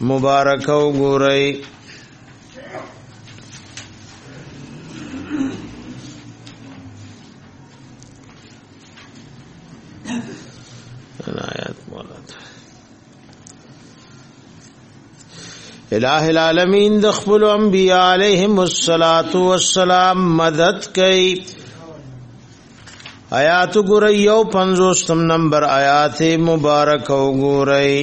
مبارکه وګورئ الہ العالمین د خپل انبیاء علیهم الصلاۃ والسلام مدد کئ آیات ګورئ یو 50 نمبر آیات مبارک وګورئ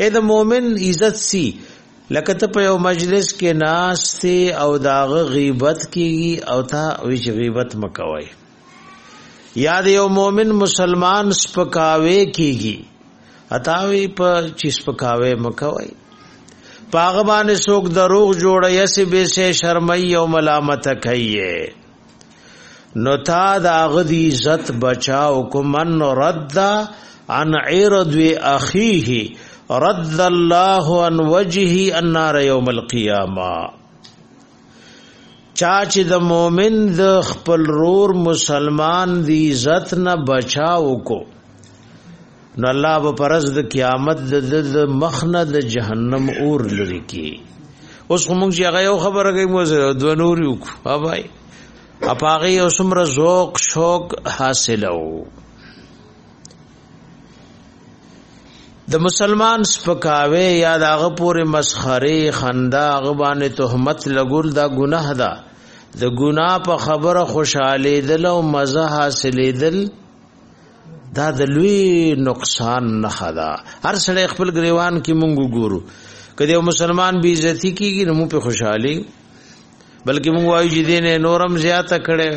اې د مؤمن عزت سی لکه ته په یو مجلس کې ناشته او داغه غیبت کیږي او تا ویج غیبت مکوي یا د یو مؤمن مسلمان سپکاوي کیږي اتاوی په چې سپکاوي مکوي پاغه باندې څوک دروغ جوړي یا سي به سه شرمي او ملامت کوي نو تا دا غدی عزت بچاو کو من رد عن عرض اخیه رد الله عن وجهه النار یوم القیامه چا چې د مؤمن د خپل رور مسلمان دی عزت نه بچاو کو نو الله به پرز د قیامت د مخنه د جهنم اور لري کی اوس کوم چې هغه یو خبره کوي مو زه د نور یو بابای اپاغه یو سمره ذوق شوق حاصلو د مسلمان سپکاوي یا داغه پورې مسخره خندا غبانه تهمت لګول دا ګناه ده د ګناه په خبره خوشاله دل او مزه حاصلې دل دا د لوی نقصان نه خدا هر سړی خپل گریوان کې مونږ ګورو کله یو مسلمان بی عزتی کیږي نو موږ په خوشحالي بلکې موږ وایو چې دین نورم زیاته کړي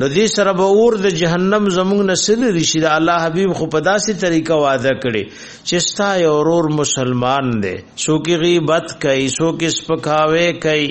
نو دې سره به اور د جهنم زموږ نسل رشي د الله حبيب خو په داسې طریقه وعده کړي چې ستا یو اور مسلمان دی سو کې غیبت کوي سو کې سپکاوي کوي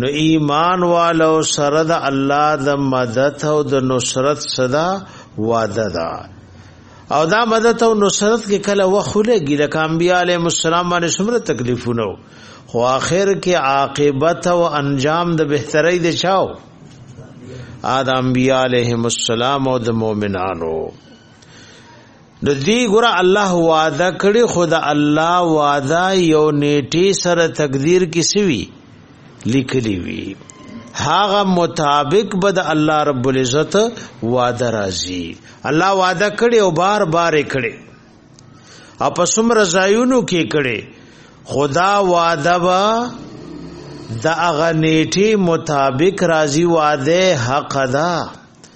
نو ایمان والو سره د الله د مدد او د نصرت صدا وعده ده او دا مدد او نصرت کې کله وخوله ګیله کامبیا علی السلام باندې څومره تکلیفونه خو اخر کې عاقبت او انجام د بهتري دي چاو آدم بیا علیهم السلام او د مؤمنانو نو دی ګره الله وعده کړی خدا الله وعده یو نیټه سره تقدیر کې سوي لیکلی وی هاغه مطابق بد الله رب العزت وعده راځي الله وعده کړی او بار بار کړی او په سمر زایونو کې کړی خدا وعده وا د اغه نیټه مطابق راځي وعده حق ده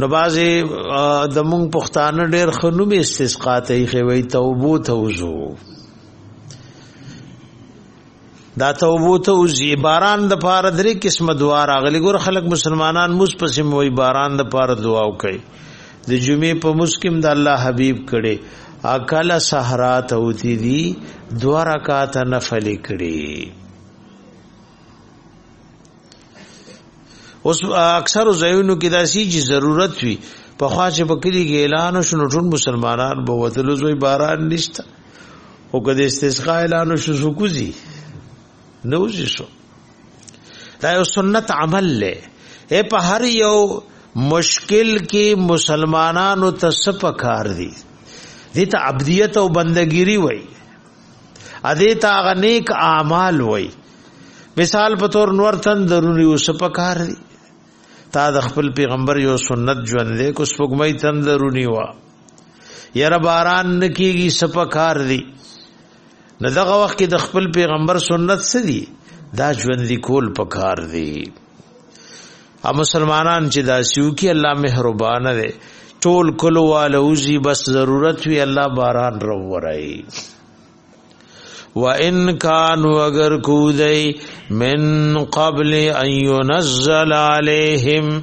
نو بازي د مونږ پښتانه ډېر خنوم استسقا ته یې خوي توبو ته وزو دا توبو ته وزي باران د پاره درې قسمه دعا راغلي ګور خلک مسلمانان موس پسې موي باران د پاره دعا وکي د جمعې په مسکم د الله حبيب کړي اکل صحرا ته وتی دي دوه رکعات نفل کړي اوس اکثر ځایونو کې داسي چې ضرورت وي په خوا چې په کلی کې اعلان شنو ټول مسلمانان به وتلو زوی باران نشته او کله استسقا اعلان شو سکوزي نو شو دا یو سنت عمل له اے په هر یو مشکل کې مسلمانانو ته سپکار دي دي ته عبدیت او بندګيري وای ادي تا غنیک اعمال وای مثال په تور نور تن درونی اوس په کار دی تا د خپل پیغمبر یو سنت ژوند دی کو سپګمای تن درونی وا یره باران نکیږي سپکار دی نو دغه وخت کې د خپل پیغمبر سنت څه دی دا ژوند دی کول پکار دی ا مسلمانان چې دا سیو کې الله مهربان دی ټول کلو والو زی بس ضرورت وی الله باران رو ورای و ان کان اگر کودی من قبل ان ينزل عليهم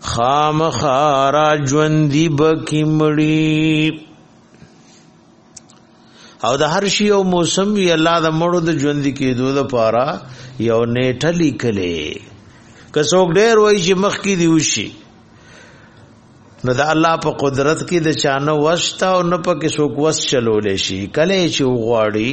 خامخا را ژوندی بکی مړی او د هر شی او موسم وی الله د مړو د ژوند کېدو د پاره یو نیټه لیکلې که څوک ډېر وای چې مخ کې دی وشي نو د الله په قدرت کې د چانه وستا او نه پکې څوک وس چلولې شي کله چې وغواړي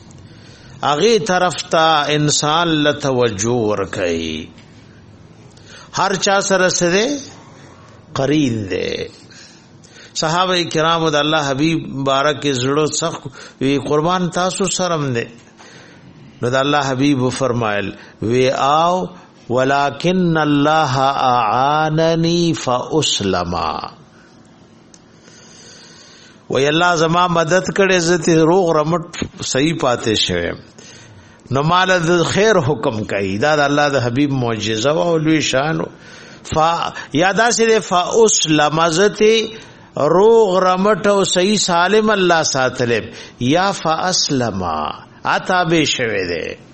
اغه طرف ته انسان له توجه ور کوي هر چا سره سره قرین دی صحابه کرامو د الله حبیب بارک زړه سخت وی قربان تاسو شرم دی نو د الله حبیب فرمایل وی آو ولکن الله اعاننی فاسلما وی الله زما مدد کړي زته روغ رمټ صحیح پاتې شوه نو مال د خیر حکم کوي دا د الله د حبیب معجزه او لوی شان ف یادا سره ف اوس لمزته روغ رمټ او صحیح سالم الله ساتلم یا فاسلم اتا به شوه ده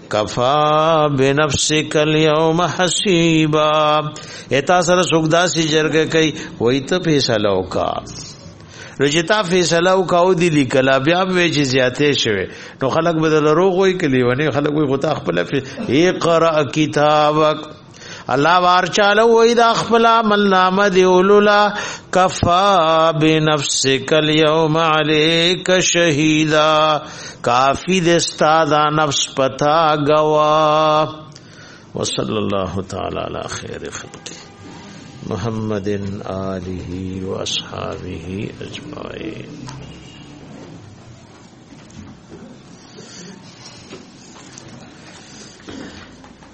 کفا بنفسک اليوم حسیبا اتا سره سوګدا سی جرګه کوي وای ته فیصله وکا رجتا فیصله وکاو دي لیکلا بیا به چې زیاتې شوه نو خلک بدل روغ وي کلی ونی خلک وي غتا خپل اقرا کتابک الله وارچاله وای دا خپل عمل نامه دی ولولا کفا بنفسک اليوم عليك شهيدا کافی د استاد نفس پتا گوا وصلی الله تعالی علی خیر خلقه محمد آله و اصحابه اجمعین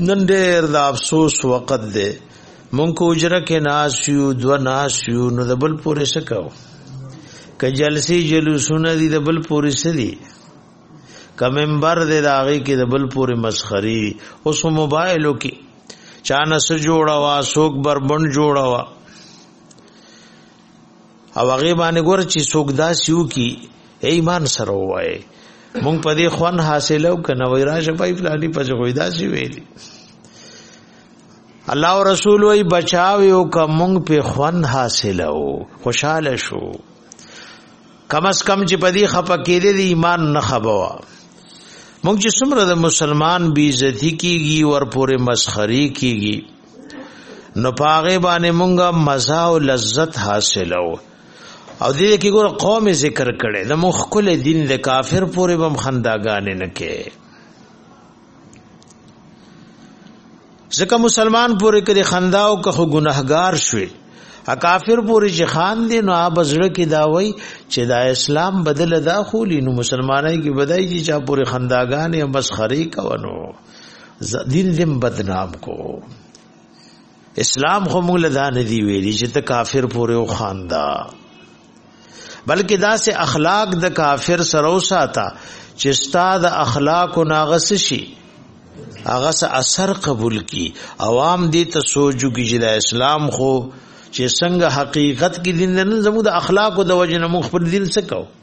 نن ډېر د افسوس وخت دی مونږ کو اجره کې ناس یو دو ناس یو نو د بل پورې سکو که جلسی جلوسونه دي د بل پورې سدي که منبر دې د هغې کې د بل پورې مسخري اوس موبایلو کې چانه سره جوړه وا سوک بربند جوړه وا او هغه باندې ګور چې څوک دا سیو کی ایمان سره وای مونږ په دې خوان حاصلو کنه وای راشه پای پلاني په ځوی دا سی ویلی الله او رسول وای بچاو یو کوم په خوان حاصلو خوشاله شو کم اس کم چې په دې خپه کېدې د ایمان نه خبوا مونږ چې څومره د مسلمان بی عزتی کیږي ور پورې مسخري کیږي نو پاغه باندې مونږه مزه او لذت حاصلو او دې کې ګور قوم ذکر کړي د مخ کل دین د کافر پورې بم خنداګان نه کې ځکه مسلمان پورې کې خندا او که ګناهګار شوي ا کافر پوری چې خان دی نو ا بزړه کې دا وای چې دا اسلام بدل دا خولي نو مسلمانای کې بدای چې چا پوری خنداګانې او مسخري کوونو دین دیم بدنام کو اسلام خو موږ لدا نه دی ویلي چې ته کافر پورې او خاندا بلکې دا سه اخلاق د کافر سره وساته چې استاد اخلاق ناغس شي هغه سه اثر قبول کی عوام دې ته سوچو کې چې د اسلام خو چې څنګه حقیقت کې دین نه زموږ د اخلاق او د وجنه مخ پر دین څه کوو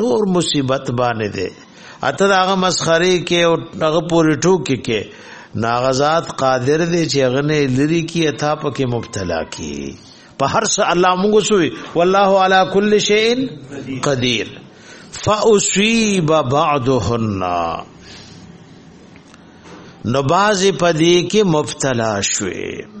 نور مصیبت باندې دی اته داغه مسخري کې او هغه پوری ټوکی کې ناغزاد قادر دی چې غنه لری کې اتا پکې مبتلا کی په هر څه الله موږ سوې والله علی کل شیء قدیر فاصيب بعضهن نو بازي پدې کې مبتلا شوه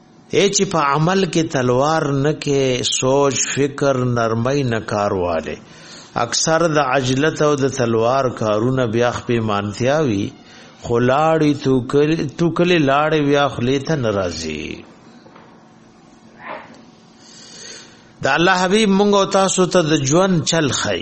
هیڅ په عمل کې تلوار نه کې سوچ فکر نرمۍ نه کارواله اکثر د عجلت او د تلوار کارونه بیا خپې مانتیا وی خلاړی توکل توکل لاړې بیا خلې ته ناراضي د الله حبیب مونږ او تاسو ته د ژوند چل خای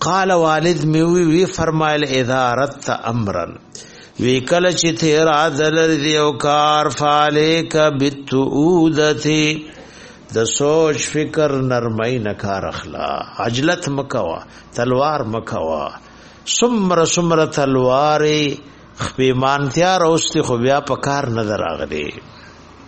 قال والد می وی وی فرمایل ادارت امرا وی کله چې ته را دلر دی او کار فالیک بتعودتی د سوچ فکر نرمای نه کار اخلا عجلت مکوا تلوار مکوا سمر سمر تلوارې خپېمانتیا راوستي خو بیا په کار نه دراغلي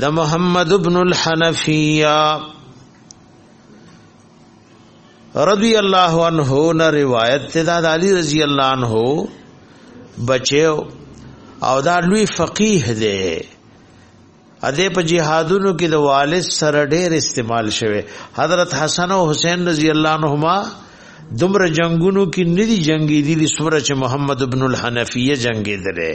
د محمد ابن الحنفیه رضی الله عنه نه روایت ته د علی رضی الله عنه بچیو او دا لوی فقیه دی ا دې په جهادونو کې د والد سره ډېر استعمال شوه حضرت حسن او حسین رضی الله عنهما دومره جنگونو کې ندي جنگي دي سمره چې محمد ابن الحنفیه جنگي درې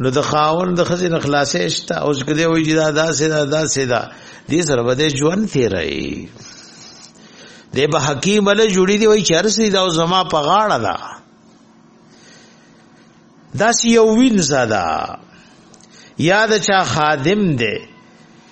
نو د خاون د خزې نه خلاصې شته او چې دی وایي دا داسې دا داسې دا دې سره به دې ژوند تیرای دې به حکیم له جوړی دی وایي چرسي دا زما په غاړه ده داس یو وین زاده یا د چا خادم دی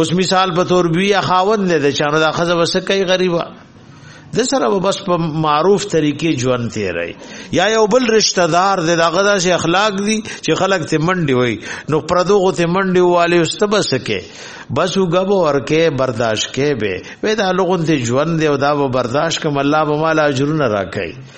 اوس مثال په تور بی خاوند نه د چانو دا خزه وسه کوي غریبا د سره بس په معروف طریقې ژوند تیري یا یو بل رشتہ دار د دغه داس اخلاق دي چې خلک ته منډي وي نو پردوغه ته منډي والي واستبسکه بس وګبو ورکه برداشت کې به وې دا لغون ته ژوند دی او دا به برداشت کوم الله به مال اجرونه راکړي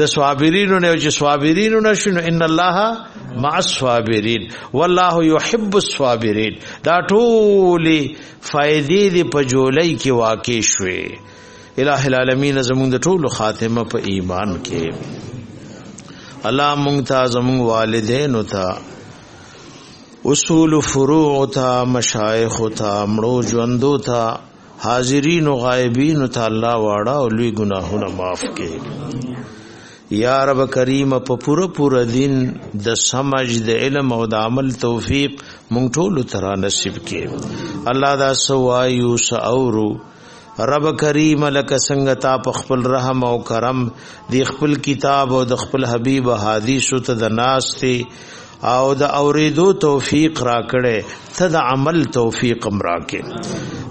د صابرینو نه چې صابرینو نشنو ان الله مع الصابرین والله يحب الصابرین دا ټولي فائدې دې په جولای کې واقع شوي الہ العالمین زموږ د ټولو خاتمه په ایمان کې الله مونږ ته زموږ والدین او ته اصول فروع او ته مشایخ او ته مړو ژوندو ته حاضرین او غایبین ته الله واړه او لوی ګناهونه معاف کړي یا رب کریم په پوره پوره دین د سمج د علم او د عمل توفیق مونږ ټول تر نصیب کړي الله دا سوایو ساورو رب کریم لک څنګه تا په خپل رحم او کرم د خپل کتاب او د خپل حبیب حدیث ته د ناس ته او د اوریدو توفیق راکړې ته د عمل توفیق مراکې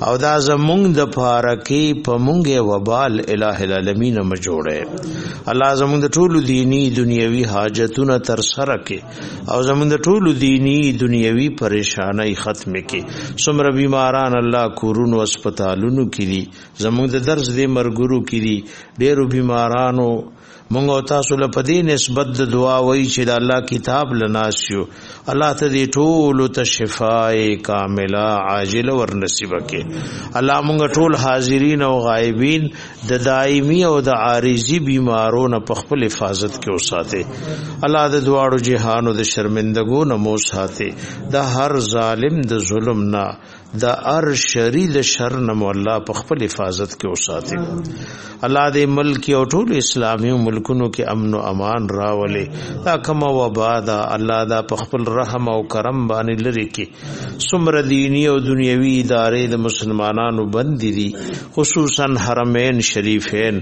او دا زمونږ د پاره کې په مونږه وبال الٰه العالمین م جوړه الله زمونږ د ټولو دینی دنیوي حاجتونه تر سره کې او زمونږ د ټولو دینی دنیوي پریشانای ختم کې سمره بیماران الله کورونو هسپتالونو کې دي زمونږ د درس دې مرګرو کې دي ډېرو بیمارانو مونږ او تاسو له پدې نسبت د دعا وای چې د الله کتاب لناسیو الله ته دې ټول ته شفای کامله عاجل ور نصیب کې الله مونږ ټول حاضرین او غایبین د دایمي او د عارضی بیمارو نه په خپل حفاظت کې وساته الله د دواړو جهانو د شرمندګو نه مو ساته د هر ظالم د ظلم نه د ار شری د شر نه مولا په خپل حفاظت کې اوساتي الله دې ملک او ټول اسلامي ملکونو کې امن او امان راولي دا کوم وبا دا الله دا په خپل رحم او کرم باندې لري کې سمر دینی او دنیوي ادارې د مسلمانانو بند دي خصوصا حرمین شریفین